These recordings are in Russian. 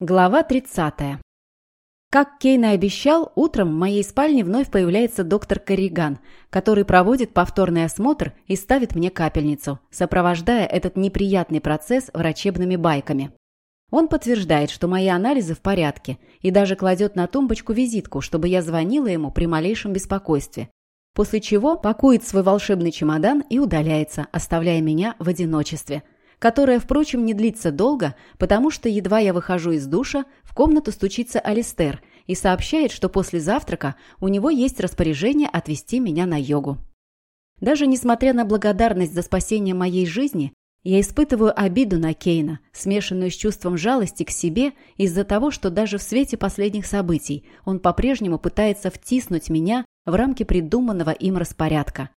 Глава 30. Как Кейн и обещал, утром в моей спальне вновь появляется доктор Корриган, который проводит повторный осмотр и ставит мне капельницу, сопровождая этот неприятный процесс врачебными байками. Он подтверждает, что мои анализы в порядке, и даже кладет на тумбочку визитку, чтобы я звонила ему при малейшем беспокойстве. После чего пакует свой волшебный чемодан и удаляется, оставляя меня в одиночестве – которая, впрочем, не длится долго, потому что едва я выхожу из душа, в комнату стучится Алистер и сообщает, что после завтрака у него есть распоряжение отвезти меня на йогу. Даже несмотря на благодарность за спасение моей жизни, я испытываю обиду на Кейна, смешанную с чувством жалости к себе из-за того, что даже в свете последних событий он по-прежнему пытается втиснуть меня в рамки придуманного им распорядка.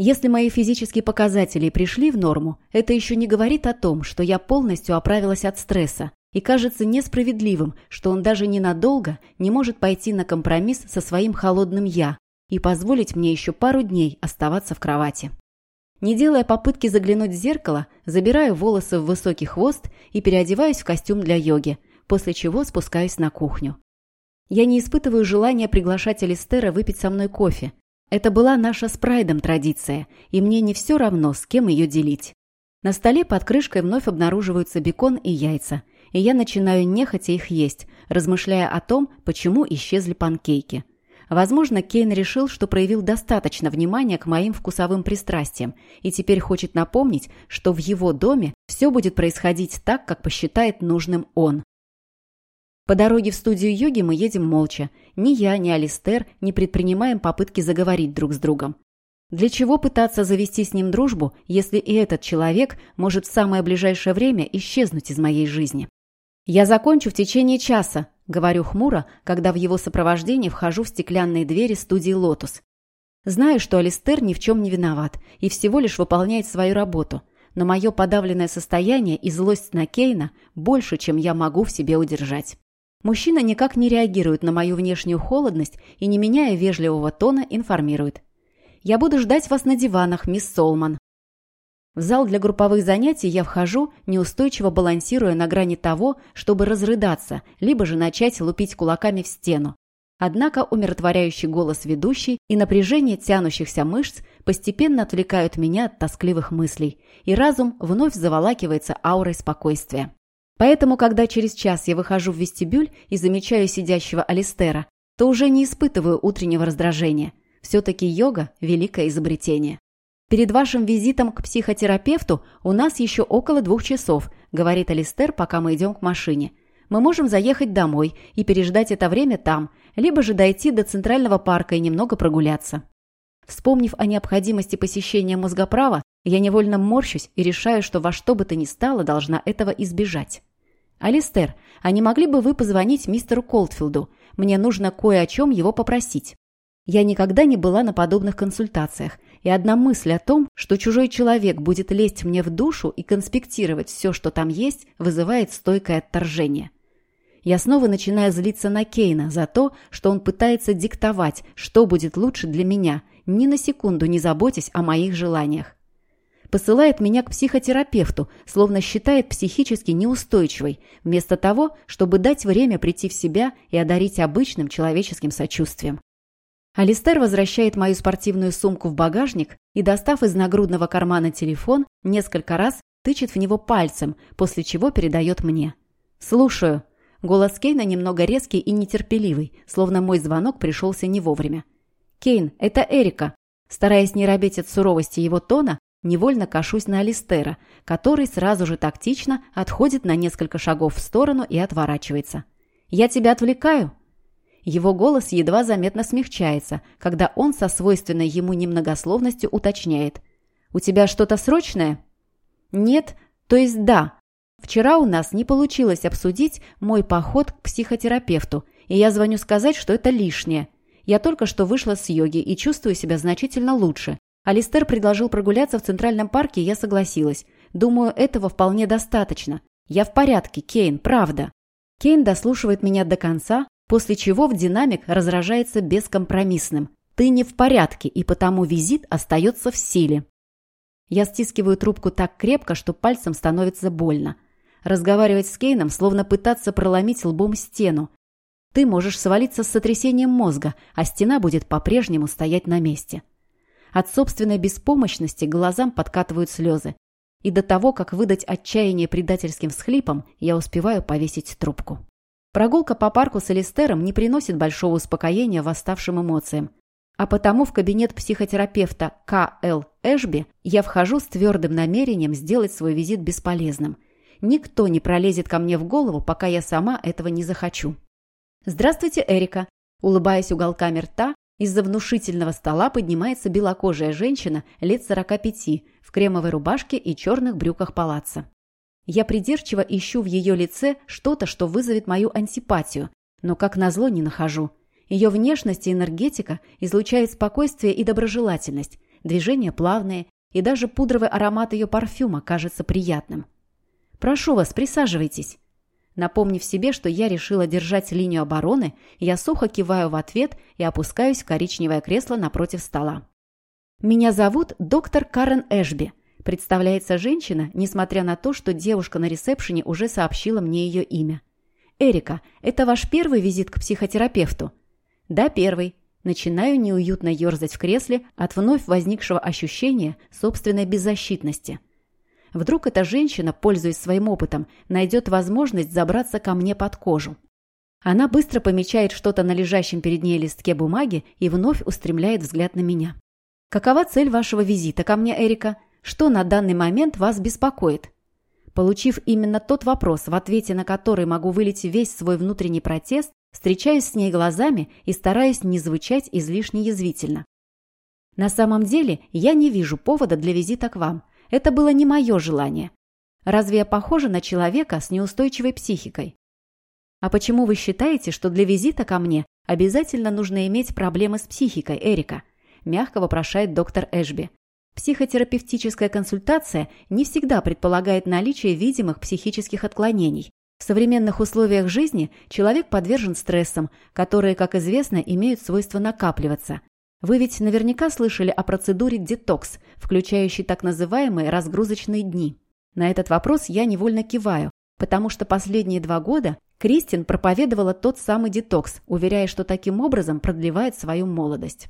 Если мои физические показатели пришли в норму, это еще не говорит о том, что я полностью оправилась от стресса, и кажется несправедливым, что он даже ненадолго не может пойти на компромисс со своим холодным «я» и позволить мне еще пару дней оставаться в кровати. Не делая попытки заглянуть в зеркало, забираю волосы в высокий хвост и переодеваюсь в костюм для йоги, после чего спускаюсь на кухню. Я не испытываю желания приглашать Алистера выпить со мной кофе, это была наша с Прайдом традиция, и мне не все равно, с кем ее делить. На столе под крышкой вновь обнаруживаются бекон и яйца, и я начинаю нехотя их есть, размышляя о том, почему исчезли панкейки. Возможно, Кейн решил, что проявил достаточно внимания к моим вкусовым пристрастиям и теперь хочет напомнить, что в его доме все будет происходить так, как посчитает нужным он. По дороге в студию йоги мы едем молча. Ни я, ни Алистер не предпринимаем попытки заговорить друг с другом. Для чего пытаться завести с ним дружбу, если и этот человек может в самое ближайшее время исчезнуть из моей жизни? «Я закончу в течение часа», — говорю хмуро, когда в его сопровождении вхожу в стеклянные двери студии «Лотус». Знаю, что Алистер ни в чем не виноват и всего лишь выполняет свою работу, но мое подавленное состояние и злость на Кейна больше, чем я могу в себе удержать. Мужчина никак не реагирует на мою внешнюю холодность и, не меняя вежливого тона, информирует. «Я буду ждать вас на диванах, мисс Солман». В зал для групповых занятий я вхожу, неустойчиво балансируя на грани того, чтобы разрыдаться, либо же начать лупить кулаками в стену. Однако умиротворяющий голос ведущей и напряжение тянущихся мышц постепенно отвлекают меня от тоскливых мыслей, и разум вновь заволакивается аурой спокойствия. Поэтому, когда через час я выхожу в вестибюль и замечаю сидящего Алистера, то уже не испытываю утреннего раздражения. Все-таки йога – великое изобретение. «Перед вашим визитом к психотерапевту у нас еще около двух часов», – говорит Алистер, пока мы идем к машине. «Мы можем заехать домой и переждать это время там, либо же дойти до Центрального парка и немного прогуляться». Вспомнив о необходимости посещения мозгоправа, я невольно морщусь и решаю, что во что бы то ни стало должна этого избежать. «Алистер, а не могли бы вы позвонить мистеру Колтфилду? Мне нужно кое о чем его попросить». Я никогда не была на подобных консультациях, и одна мысль о том, что чужой человек будет лезть мне в душу и конспектировать все, что там есть, вызывает стойкое отторжение. Я снова начинаю злиться на Кейна за то, что он пытается диктовать, что будет лучше для меня, ни на секунду не заботясь о моих желаниях посылает меня к психотерапевту, словно считает психически неустойчивой, вместо того, чтобы дать время прийти в себя и одарить обычным человеческим сочувствием. Алистер возвращает мою спортивную сумку в багажник и, достав из нагрудного кармана телефон, несколько раз тычет в него пальцем, после чего передает мне. «Слушаю». Голос Кейна немного резкий и нетерпеливый, словно мой звонок пришелся не вовремя. «Кейн, это Эрика». Стараясь не робеть от суровости его тона, Невольно кашусь на Алистера, который сразу же тактично отходит на несколько шагов в сторону и отворачивается. «Я тебя отвлекаю?» Его голос едва заметно смягчается, когда он со свойственной ему немногословностью уточняет. «У тебя что-то срочное?» «Нет, то есть да. Вчера у нас не получилось обсудить мой поход к психотерапевту, и я звоню сказать, что это лишнее. Я только что вышла с йоги и чувствую себя значительно лучше. Алистер предложил прогуляться в Центральном парке, и я согласилась. Думаю, этого вполне достаточно. Я в порядке, Кейн, правда. Кейн дослушивает меня до конца, после чего в динамик разражается бескомпромиссным. Ты не в порядке, и потому визит остается в силе. Я стискиваю трубку так крепко, что пальцем становится больно. Разговаривать с Кейном, словно пытаться проломить лбом стену. Ты можешь свалиться с сотрясением мозга, а стена будет по-прежнему стоять на месте. От собственной беспомощности глазам подкатывают слезы. И до того, как выдать отчаяние предательским всхлипом, я успеваю повесить трубку. Прогулка по парку с Элистером не приносит большого успокоения восставшим эмоциям. А потому в кабинет психотерапевта К.Л. Эшби я вхожу с твердым намерением сделать свой визит бесполезным. Никто не пролезет ко мне в голову, пока я сама этого не захочу. «Здравствуйте, Эрика!» Улыбаясь уголками рта, из-за внушительного стола поднимается белокожая женщина лет 45 в кремовой рубашке и черных брюках палаца. Я придирчиво ищу в ее лице что-то, что вызовет мою антипатию, но как назло не нахожу. Ее внешность и энергетика излучают спокойствие и доброжелательность, движения плавные, и даже пудровый аромат ее парфюма кажется приятным. «Прошу вас, присаживайтесь». Напомнив себе, что я решила держать линию обороны, я сухо киваю в ответ и опускаюсь в коричневое кресло напротив стола. «Меня зовут доктор Карен Эшби», – представляется женщина, несмотря на то, что девушка на ресепшене уже сообщила мне ее имя. «Эрика, это ваш первый визит к психотерапевту?» «Да, первый». Начинаю неуютно ерзать в кресле от вновь возникшего ощущения собственной беззащитности – Вдруг эта женщина, пользуясь своим опытом, найдет возможность забраться ко мне под кожу. Она быстро помечает что-то на лежащем перед ней листке бумаги и вновь устремляет взгляд на меня. «Какова цель вашего визита ко мне, Эрика? Что на данный момент вас беспокоит?» Получив именно тот вопрос, в ответе на который могу вылить весь свой внутренний протест, встречаюсь с ней глазами и стараюсь не звучать излишне язвительно. На самом деле я не вижу повода для визита к вам. Это было не мое желание. Разве я похожа на человека с неустойчивой психикой? А почему вы считаете, что для визита ко мне обязательно нужно иметь проблемы с психикой, Эрика? Мягко вопрошает доктор Эшби. Психотерапевтическая консультация не всегда предполагает наличие видимых психических отклонений. В современных условиях жизни человек подвержен стрессам, которые, как известно, имеют свойство накапливаться. Вы ведь наверняка слышали о процедуре детокс, включающей так называемые разгрузочные дни. На этот вопрос я невольно киваю, потому что последние два года Кристин проповедовала тот самый детокс, уверяя, что таким образом продлевает свою молодость.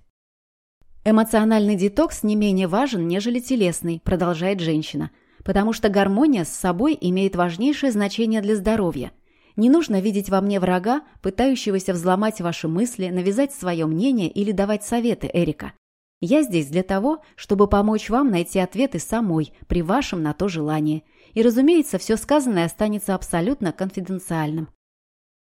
Эмоциональный детокс не менее важен, нежели телесный, продолжает женщина, потому что гармония с собой имеет важнейшее значение для здоровья – не нужно видеть во мне врага, пытающегося взломать ваши мысли, навязать свое мнение или давать советы, Эрика. Я здесь для того, чтобы помочь вам найти ответы самой, при вашем на то желании. И, разумеется, все сказанное останется абсолютно конфиденциальным.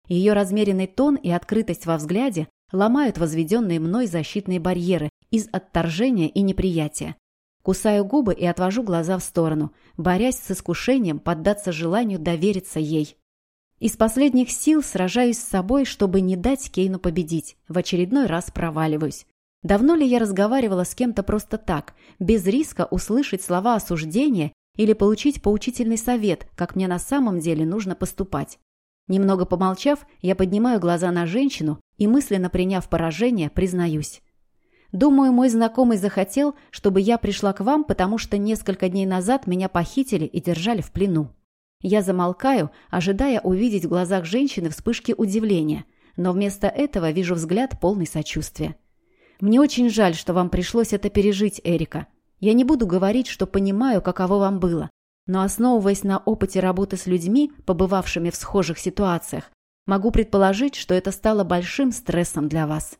Ее размеренный тон и открытость во взгляде ломают возведенные мной защитные барьеры из отторжения и неприятия. Кусаю губы и отвожу глаза в сторону, борясь с искушением поддаться желанию довериться ей. Из последних сил сражаюсь с собой, чтобы не дать Кейну победить. В очередной раз проваливаюсь. Давно ли я разговаривала с кем-то просто так, без риска услышать слова осуждения или получить поучительный совет, как мне на самом деле нужно поступать? Немного помолчав, я поднимаю глаза на женщину и, мысленно приняв поражение, признаюсь. Думаю, мой знакомый захотел, чтобы я пришла к вам, потому что несколько дней назад меня похитили и держали в плену. Я замолкаю, ожидая увидеть в глазах женщины вспышки удивления, но вместо этого вижу взгляд полный сочувствия. «Мне очень жаль, что вам пришлось это пережить, Эрика. Я не буду говорить, что понимаю, каково вам было, но основываясь на опыте работы с людьми, побывавшими в схожих ситуациях, могу предположить, что это стало большим стрессом для вас.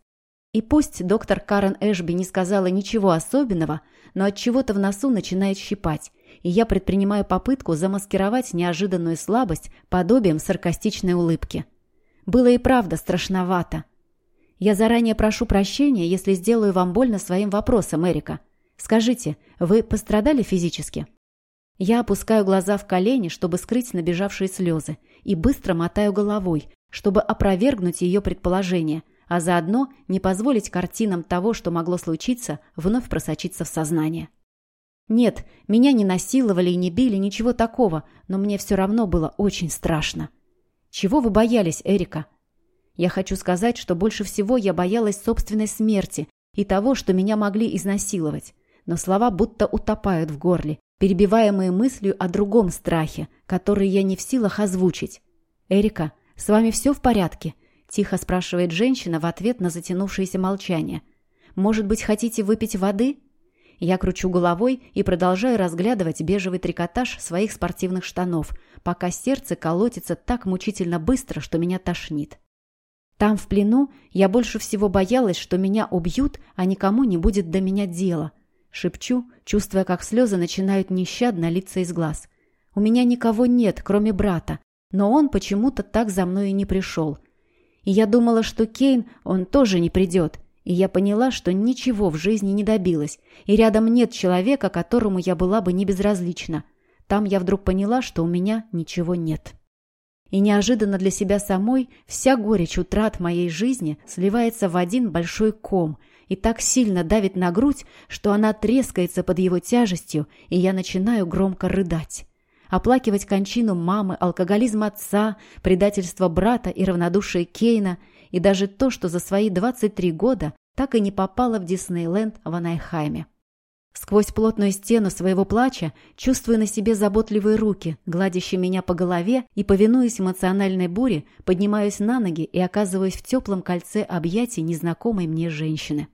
И пусть доктор Карен Эшби не сказала ничего особенного, но от чего-то в носу начинает щипать, и я предпринимаю попытку замаскировать неожиданную слабость подобием саркастичной улыбки. Было и правда страшновато. Я заранее прошу прощения, если сделаю вам больно своим вопросом, Эрика. Скажите, вы пострадали физически? Я опускаю глаза в колени, чтобы скрыть набежавшие слезы, и быстро мотаю головой, чтобы опровергнуть ее предположение, а заодно не позволить картинам того, что могло случиться, вновь просочиться в сознание. Нет, меня не насиловали и не били, ничего такого, но мне все равно было очень страшно. Чего вы боялись, Эрика? Я хочу сказать, что больше всего я боялась собственной смерти и того, что меня могли изнасиловать. Но слова будто утопают в горле, перебиваемые мыслью о другом страхе, который я не в силах озвучить. «Эрика, с вами все в порядке?» – тихо спрашивает женщина в ответ на затянувшееся молчание. «Может быть, хотите выпить воды?» Я кручу головой и продолжаю разглядывать бежевый трикотаж своих спортивных штанов, пока сердце колотится так мучительно быстро, что меня тошнит. Там, в плену, я больше всего боялась, что меня убьют, а никому не будет до меня дела. Шепчу, чувствуя, как слезы начинают нещадно литься из глаз. У меня никого нет, кроме брата, но он почему-то так за мной и не пришел. И я думала, что Кейн, он тоже не придет. И я поняла, что ничего в жизни не добилась, и рядом нет человека, которому я была бы не безразлична. Там я вдруг поняла, что у меня ничего нет. И неожиданно для себя самой вся горечь утрат моей жизни сливается в один большой ком и так сильно давит на грудь, что она трескается под его тяжестью, и я начинаю громко рыдать. Оплакивать кончину мамы, алкоголизм отца, предательство брата и равнодушие Кейна – и даже то, что за свои 23 года так и не попала в Диснейленд в Анайхайме. Сквозь плотную стену своего плача чувствую на себе заботливые руки, гладящие меня по голове, и, повинуясь эмоциональной буре, поднимаюсь на ноги и оказываюсь в теплом кольце объятий незнакомой мне женщины.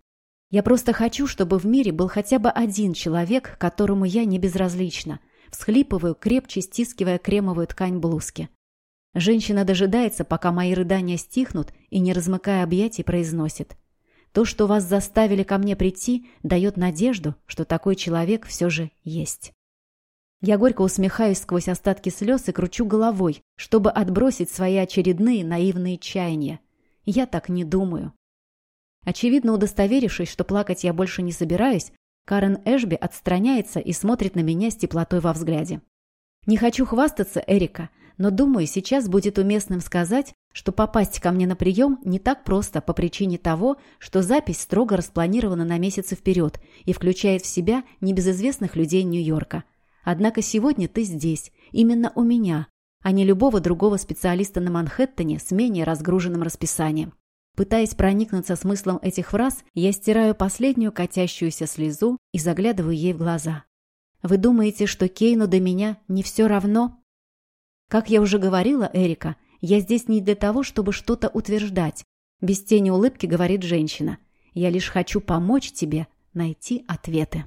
Я просто хочу, чтобы в мире был хотя бы один человек, которому я не безразлична. Всхлипываю, крепче стискивая кремовую ткань блузки. Женщина дожидается, пока мои рыдания стихнут, и, не размыкая объятий, произносит. То, что вас заставили ко мне прийти, дает надежду, что такой человек все же есть. Я горько усмехаюсь сквозь остатки слез и кручу головой, чтобы отбросить свои очередные наивные чаяния. Я так не думаю. Очевидно, удостоверившись, что плакать я больше не собираюсь, Карен Эшби отстраняется и смотрит на меня с теплотой во взгляде. «Не хочу хвастаться, Эрика, но думаю, сейчас будет уместным сказать, что попасть ко мне на прием не так просто по причине того, что запись строго распланирована на месяцы вперед и включает в себя небезызвестных людей Нью-Йорка. Однако сегодня ты здесь, именно у меня, а не любого другого специалиста на Манхэттене с менее разгруженным расписанием. Пытаясь проникнуться смыслом этих фраз, я стираю последнюю катящуюся слезу и заглядываю ей в глаза. «Вы думаете, что Кейну до меня не все равно?» Как я уже говорила, Эрика, я здесь не для того, чтобы что-то утверждать. Без тени улыбки говорит женщина. Я лишь хочу помочь тебе найти ответы.